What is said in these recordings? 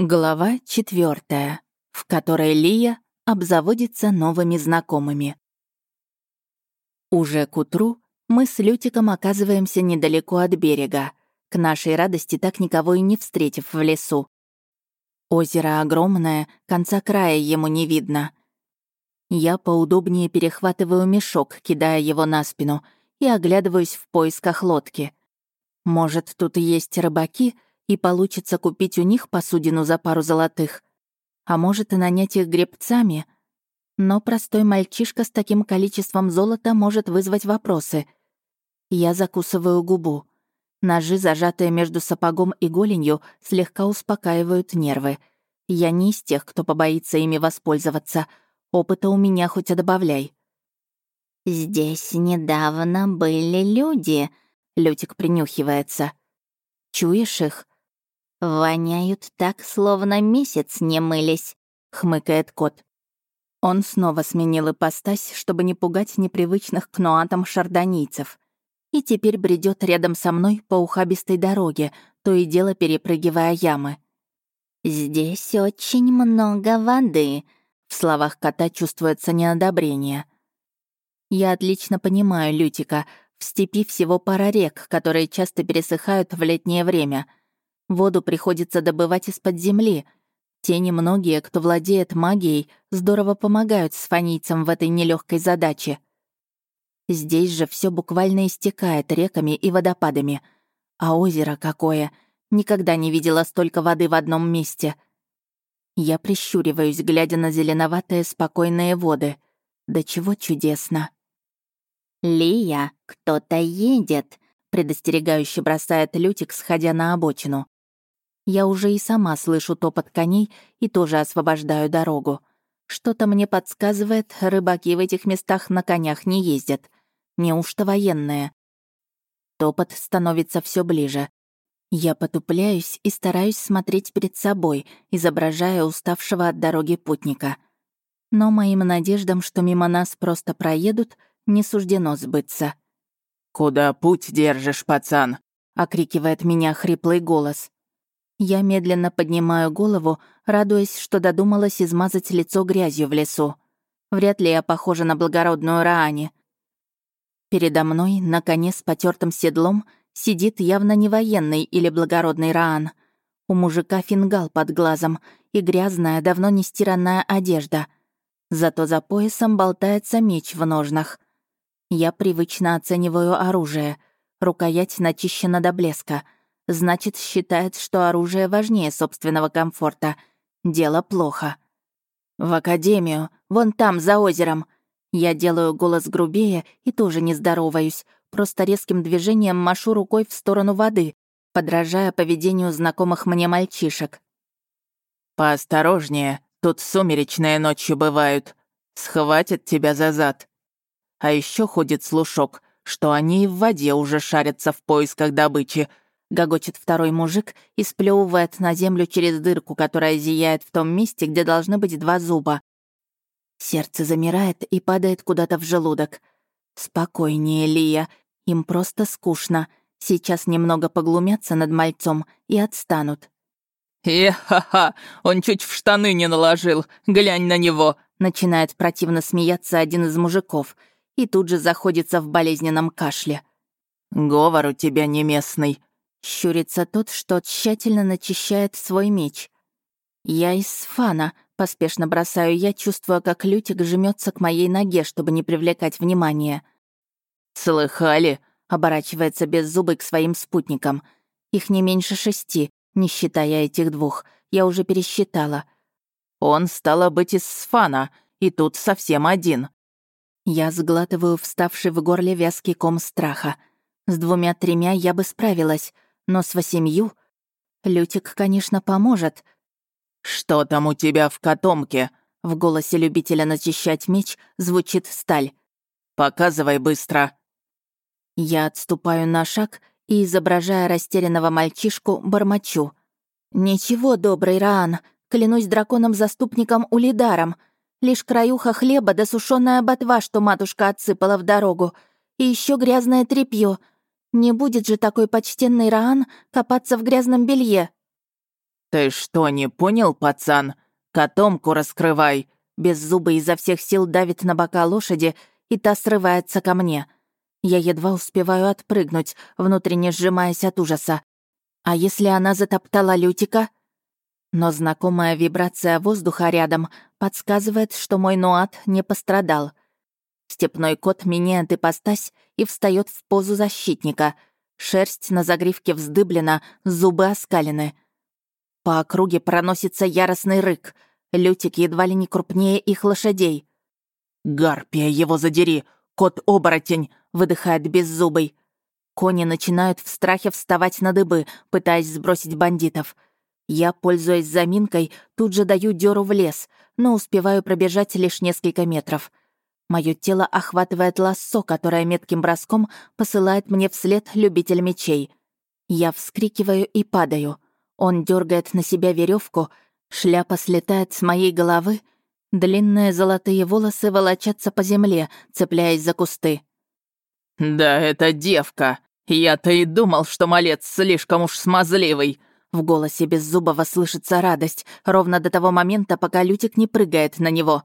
Глава четвертая, в которой Лия обзаводится новыми знакомыми. Уже к утру мы с Лютиком оказываемся недалеко от берега, к нашей радости так никого и не встретив в лесу. Озеро огромное, конца края ему не видно. Я поудобнее перехватываю мешок, кидая его на спину, и оглядываюсь в поисках лодки. Может, тут есть рыбаки — и получится купить у них посудину за пару золотых. А может и нанять их гребцами. Но простой мальчишка с таким количеством золота может вызвать вопросы. Я закусываю губу. Ножи, зажатые между сапогом и голенью, слегка успокаивают нервы. Я не из тех, кто побоится ими воспользоваться. Опыта у меня хоть и добавляй. «Здесь недавно были люди», — Лютик принюхивается. «Чуешь их?» «Воняют так, словно месяц не мылись», — хмыкает кот. Он снова сменил ипостась, чтобы не пугать непривычных к нуатам шардонийцев. И теперь бредет рядом со мной по ухабистой дороге, то и дело перепрыгивая ямы. «Здесь очень много воды», — в словах кота чувствуется неодобрение. Я отлично понимаю Лютика. В степи всего пара рек, которые часто пересыхают в летнее время — Воду приходится добывать из-под земли. Те немногие, кто владеет магией, здорово помогают с фанийцам в этой нелегкой задаче. Здесь же все буквально истекает реками и водопадами. А озеро какое! Никогда не видела столько воды в одном месте. Я прищуриваюсь, глядя на зеленоватые спокойные воды. Да чего чудесно. «Лия, кто-то едет», — предостерегающе бросает Лютик, сходя на обочину. Я уже и сама слышу топот коней и тоже освобождаю дорогу. Что-то мне подсказывает, рыбаки в этих местах на конях не ездят. Неужто военные? Топот становится все ближе. Я потупляюсь и стараюсь смотреть перед собой, изображая уставшего от дороги путника. Но моим надеждам, что мимо нас просто проедут, не суждено сбыться. «Куда путь держишь, пацан?» — окрикивает меня хриплый голос. Я медленно поднимаю голову, радуясь, что додумалась измазать лицо грязью в лесу. Вряд ли я похожа на благородную Раани. Передо мной, на коне с потертым седлом, сидит явно не военный или благородный Раан. У мужика фингал под глазом и грязная, давно не стиранная одежда. Зато за поясом болтается меч в ножнах. Я привычно оцениваю оружие. Рукоять начищена до блеска — Значит, считает, что оружие важнее собственного комфорта. Дело плохо. В академию, вон там, за озером. Я делаю голос грубее и тоже не здороваюсь, просто резким движением машу рукой в сторону воды, подражая поведению знакомых мне мальчишек. «Поосторожнее, тут сумеречные ночью бывают. Схватят тебя за зад. А еще ходит слушок, что они и в воде уже шарятся в поисках добычи, — гогочет второй мужик и сплевывает на землю через дырку, которая зияет в том месте, где должны быть два зуба. Сердце замирает и падает куда-то в желудок. «Спокойнее, Лия. Им просто скучно. Сейчас немного поглумятся над мальцом и отстанут». «Э-ха-ха! Он чуть в штаны не наложил. Глянь на него!» Начинает противно смеяться один из мужиков и тут же заходится в болезненном кашле. «Говор у тебя не местный», Щурится тот, что тщательно начищает свой меч. «Я из фана», — поспешно бросаю я, чувствуя, как Лютик жмется к моей ноге, чтобы не привлекать внимания. «Слыхали?» — оборачивается беззубый к своим спутникам. «Их не меньше шести, не считая этих двух. Я уже пересчитала». «Он, стало быть, из Сфана, и тут совсем один». Я сглатываю вставший в горле вязкий ком страха. С двумя-тремя я бы справилась, но с восемью... Лютик, конечно, поможет. «Что там у тебя в котомке?» В голосе любителя начищать меч звучит сталь. «Показывай быстро». Я отступаю на шаг и, изображая растерянного мальчишку, бормочу. «Ничего, добрый Раан, клянусь драконом-заступником Улидаром. Лишь краюха хлеба да сушёная ботва, что матушка отсыпала в дорогу. И еще грязное тряпье. Не будет же такой почтенный Раан копаться в грязном белье. «Ты что, не понял, пацан? Котомку раскрывай!» Беззубый изо всех сил давит на бока лошади, и та срывается ко мне. Я едва успеваю отпрыгнуть, внутренне сжимаясь от ужаса. А если она затоптала Лютика? Но знакомая вибрация воздуха рядом подсказывает, что мой Нуат не пострадал. Степной кот меняет ипостась и встает в позу защитника. Шерсть на загривке вздыблена, зубы оскалены. По округе проносится яростный рык. Лютик едва ли не крупнее их лошадей. «Гарпия, его задери! Кот-оборотень!» — выдыхает беззубый. Кони начинают в страхе вставать на дыбы, пытаясь сбросить бандитов. Я, пользуясь заминкой, тут же даю дёру в лес, но успеваю пробежать лишь несколько метров. Мое тело охватывает лассо, которое метким броском посылает мне вслед любитель мечей. Я вскрикиваю и падаю. Он дергает на себя веревку, шляпа слетает с моей головы, длинные золотые волосы волочатся по земле, цепляясь за кусты. «Да это девка! Я-то и думал, что малец слишком уж смазливый!» В голосе Беззубова слышится радость, ровно до того момента, пока Лютик не прыгает на него.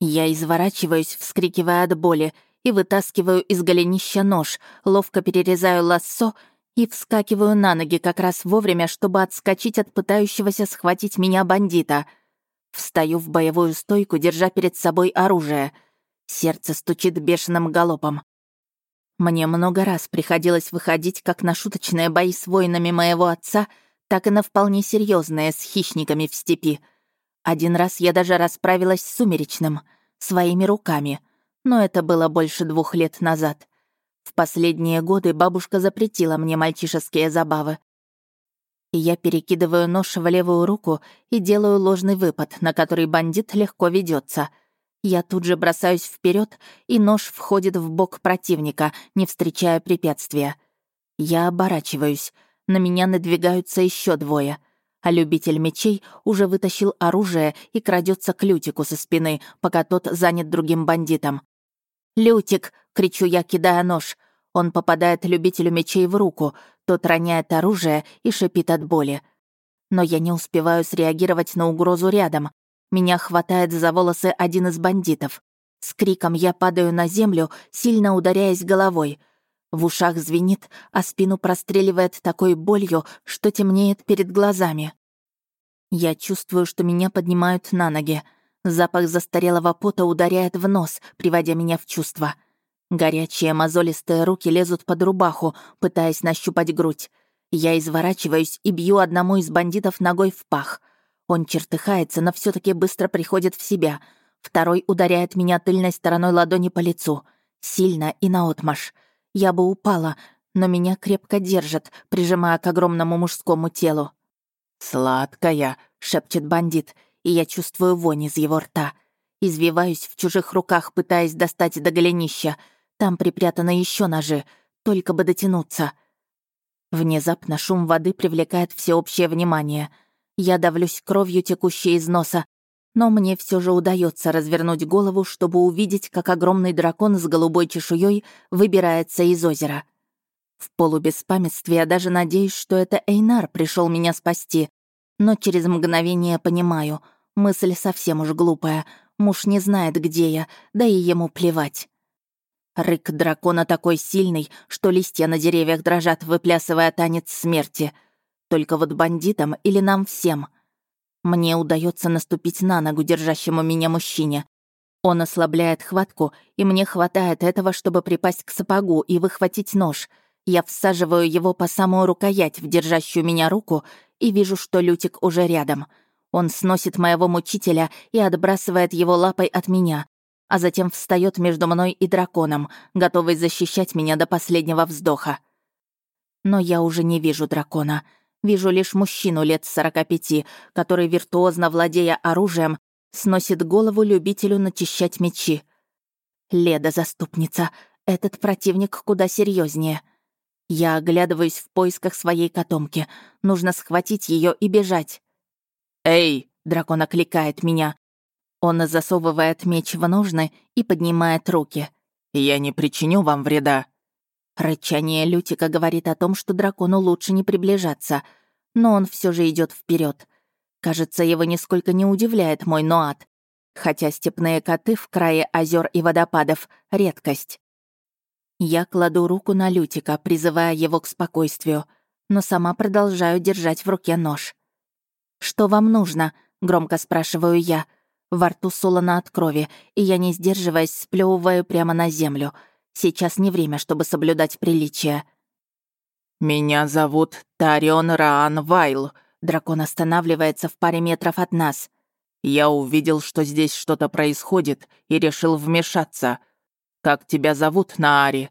Я изворачиваюсь, вскрикивая от боли, и вытаскиваю из голенища нож, ловко перерезаю лассо и вскакиваю на ноги как раз вовремя, чтобы отскочить от пытающегося схватить меня бандита. Встаю в боевую стойку, держа перед собой оружие. Сердце стучит бешеным галопом. Мне много раз приходилось выходить как на шуточные бои с воинами моего отца, так и на вполне серьезные с хищниками в степи. Один раз я даже расправилась с сумеречным, своими руками, но это было больше двух лет назад. В последние годы бабушка запретила мне мальчишеские забавы. Я перекидываю нож в левую руку и делаю ложный выпад, на который бандит легко ведется — я тут же бросаюсь вперед, и нож входит в бок противника, не встречая препятствия. Я оборачиваюсь. На меня надвигаются еще двое. А любитель мечей уже вытащил оружие и крадется к Лютику со спины, пока тот занят другим бандитом. «Лютик!» — кричу я, кидая нож. Он попадает любителю мечей в руку, тот роняет оружие и шипит от боли. Но я не успеваю среагировать на угрозу рядом. Меня хватает за волосы один из бандитов. С криком я падаю на землю, сильно ударяясь головой. В ушах звенит, а спину простреливает такой болью, что темнеет перед глазами. Я чувствую, что меня поднимают на ноги. Запах застарелого пота ударяет в нос, приводя меня в чувство. Горячие мозолистые руки лезут под рубаху, пытаясь нащупать грудь. Я изворачиваюсь и бью одному из бандитов ногой в пах. Он чертыхается, но все таки быстро приходит в себя. Второй ударяет меня тыльной стороной ладони по лицу. Сильно и наотмашь. Я бы упала, но меня крепко держат, прижимая к огромному мужскому телу. «Сладкая», — шепчет бандит, и я чувствую вонь из его рта. Извиваюсь в чужих руках, пытаясь достать до голенища. Там припрятаны еще ножи, только бы дотянуться. Внезапно шум воды привлекает всеобщее внимание — я давлюсь кровью, текущей из носа, но мне все же удается развернуть голову, чтобы увидеть, как огромный дракон с голубой чешуей выбирается из озера. В полубеспамятстве я даже надеюсь, что это Эйнар пришел меня спасти, но через мгновение понимаю, мысль совсем уж глупая, муж не знает, где я, да и ему плевать. Рык дракона такой сильный, что листья на деревьях дрожат, выплясывая танец смерти — только вот бандитам или нам всем. Мне удается наступить на ногу держащему меня мужчине. Он ослабляет хватку, и мне хватает этого, чтобы припасть к сапогу и выхватить нож. Я всаживаю его по самую рукоять в держащую меня руку и вижу, что Лютик уже рядом. Он сносит моего мучителя и отбрасывает его лапой от меня, а затем встает между мной и драконом, готовый защищать меня до последнего вздоха. Но я уже не вижу дракона — Вижу лишь мужчину лет 45, который, виртуозно владея оружием, сносит голову любителю начищать мечи. Леда заступница. Этот противник куда серьезнее. Я оглядываюсь в поисках своей котомки. Нужно схватить ее и бежать. «Эй!» — дракон окликает меня. Он засовывает меч в ножны и поднимает руки. «Я не причиню вам вреда». Рычание Лютика говорит о том, что дракону лучше не приближаться. но он все же идет вперед. Кажется, его нисколько не удивляет мой Ноат, хотя степные коты в крае озер и водопадов — редкость. Я кладу руку на Лютика, призывая его к спокойствию, но сама продолжаю держать в руке нож. «Что вам нужно?» — громко спрашиваю я. Во рту солоно от крови, и я, не сдерживаясь, сплевываю прямо на землю. Сейчас не время, чтобы соблюдать приличия. «Меня зовут Тарион Раан Вайл», Дракон останавливается в паре метров от нас. «Я увидел, что здесь что-то происходит, и решил вмешаться. Как тебя зовут, Наари?»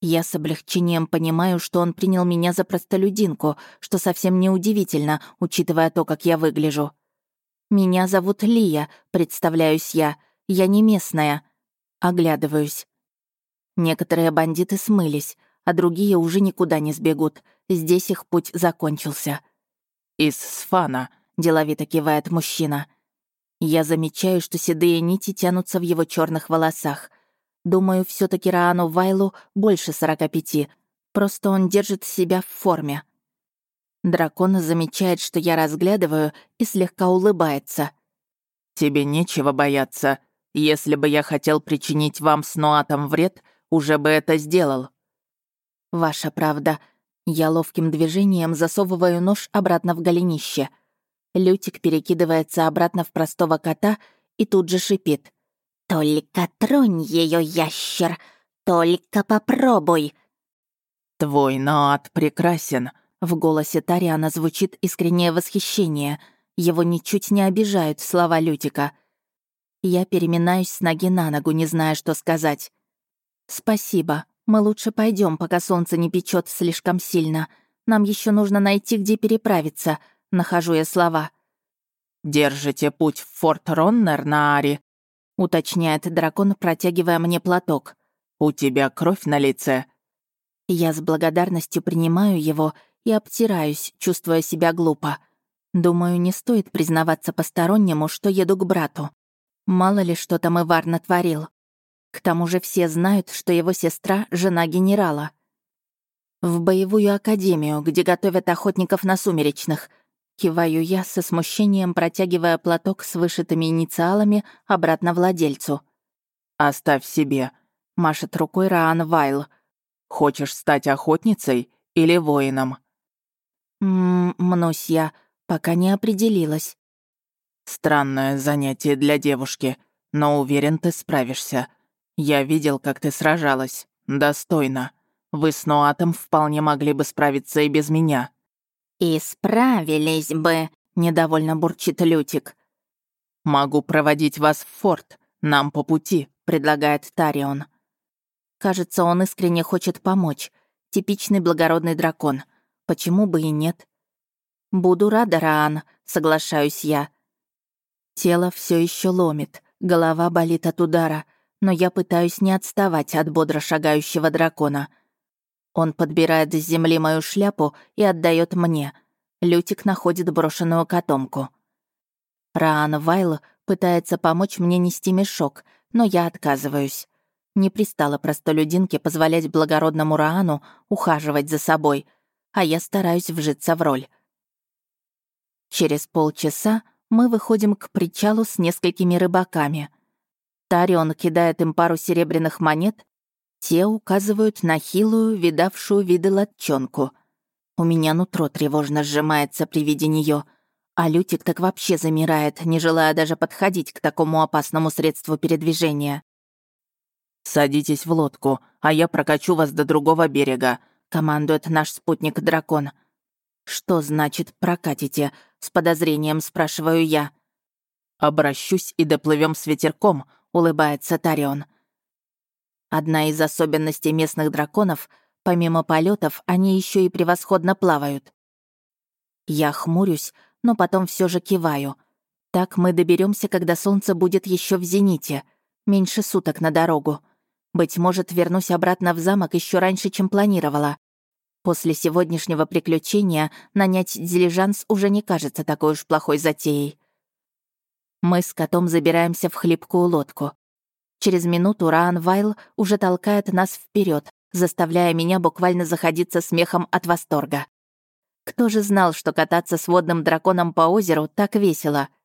Я с облегчением понимаю, что он принял меня за простолюдинку, что совсем неудивительно, учитывая то, как я выгляжу. «Меня зовут Лия», — представляюсь я. «Я не местная». Оглядываюсь. Некоторые бандиты смылись, а другие уже никуда не сбегут. Здесь их путь закончился. «Из Сфана», — деловито кивает мужчина. Я замечаю, что седые нити тянутся в его черных волосах. Думаю, все таки Раану Вайлу больше сорока пяти. Просто он держит себя в форме. Дракон замечает, что я разглядываю, и слегка улыбается. «Тебе нечего бояться. Если бы я хотел причинить вам с Ноатом вред, уже бы это сделал». «Ваша правда. Я ловким движением засовываю нож обратно в голенище. Лютик перекидывается обратно в простого кота и тут же шипит. «Только тронь ее, ящер! Только попробуй!» «Твой Наат прекрасен!» В голосе Тариана звучит искреннее восхищение. Его ничуть не обижают слова Лютика. Я переминаюсь с ноги на ногу, не зная, что сказать. «Спасибо», мы лучше пойдем, пока солнце не печет слишком сильно. Нам еще нужно найти, где переправиться. Нахожу я слова. «Держите путь в форт Роннер на Ари», — уточняет дракон, протягивая мне платок. «У тебя кровь на лице». Я с благодарностью принимаю его и обтираюсь, чувствуя себя глупо. Думаю, не стоит признаваться постороннему, что еду к брату. Мало ли что там Ивар натворил. К тому же все знают, что его сестра — жена генерала. В боевую академию, где готовят охотников на сумеречных. Киваю я со смущением, протягивая платок с вышитыми инициалами обратно владельцу. «Оставь себе», — машет рукой Раан Вайл. «Хочешь стать охотницей или воином?» «Ммм, мнусь я, пока не определилась». «Странное занятие для девушки, но уверен, ты справишься», я видел, как ты сражалась. Достойно. Вы с Ноатом вполне могли бы справиться и без меня». «И справились бы», — недовольно бурчит Лютик. «Могу проводить вас в форт. Нам по пути», — предлагает Тарион. Кажется, он искренне хочет помочь. Типичный благородный дракон. Почему бы и нет? «Буду рада, Раан», — соглашаюсь я. Тело все еще ломит, голова болит от удара — но я пытаюсь не отставать от бодро шагающего дракона. Он подбирает с земли мою шляпу и отдает мне. Лютик находит брошенную котомку. Раан Вайл пытается помочь мне нести мешок, но я отказываюсь. Не пристала простолюдинке позволять благородному Раану ухаживать за собой, а я стараюсь вжиться в роль. Через полчаса мы выходим к причалу с несколькими рыбаками — Тарион кидает им пару серебряных монет, те указывают на хилую, видавшую виды латчонку. У меня нутро тревожно сжимается при виде нее, а Лютик так вообще замирает, не желая даже подходить к такому опасному средству передвижения. «Садитесь в лодку, а я прокачу вас до другого берега», — командует наш спутник-дракон. «Что значит «прокатите»?» — с подозрением спрашиваю я. «Обращусь и доплывем с ветерком», — улыбается Тарион. Одна из особенностей местных драконов — помимо полетов, они еще и превосходно плавают. Я хмурюсь, но потом все же киваю. Так мы доберемся, когда солнце будет еще в зените. Меньше суток на дорогу. Быть может, вернусь обратно в замок еще раньше, чем планировала. После сегодняшнего приключения нанять дилижанс уже не кажется такой уж плохой затеей. Мы с котом забираемся в хлипкую лодку. Через минуту Раан Вайл уже толкает нас вперед, заставляя меня буквально заходиться смехом от восторга. Кто же знал, что кататься с водным драконом по озеру так весело —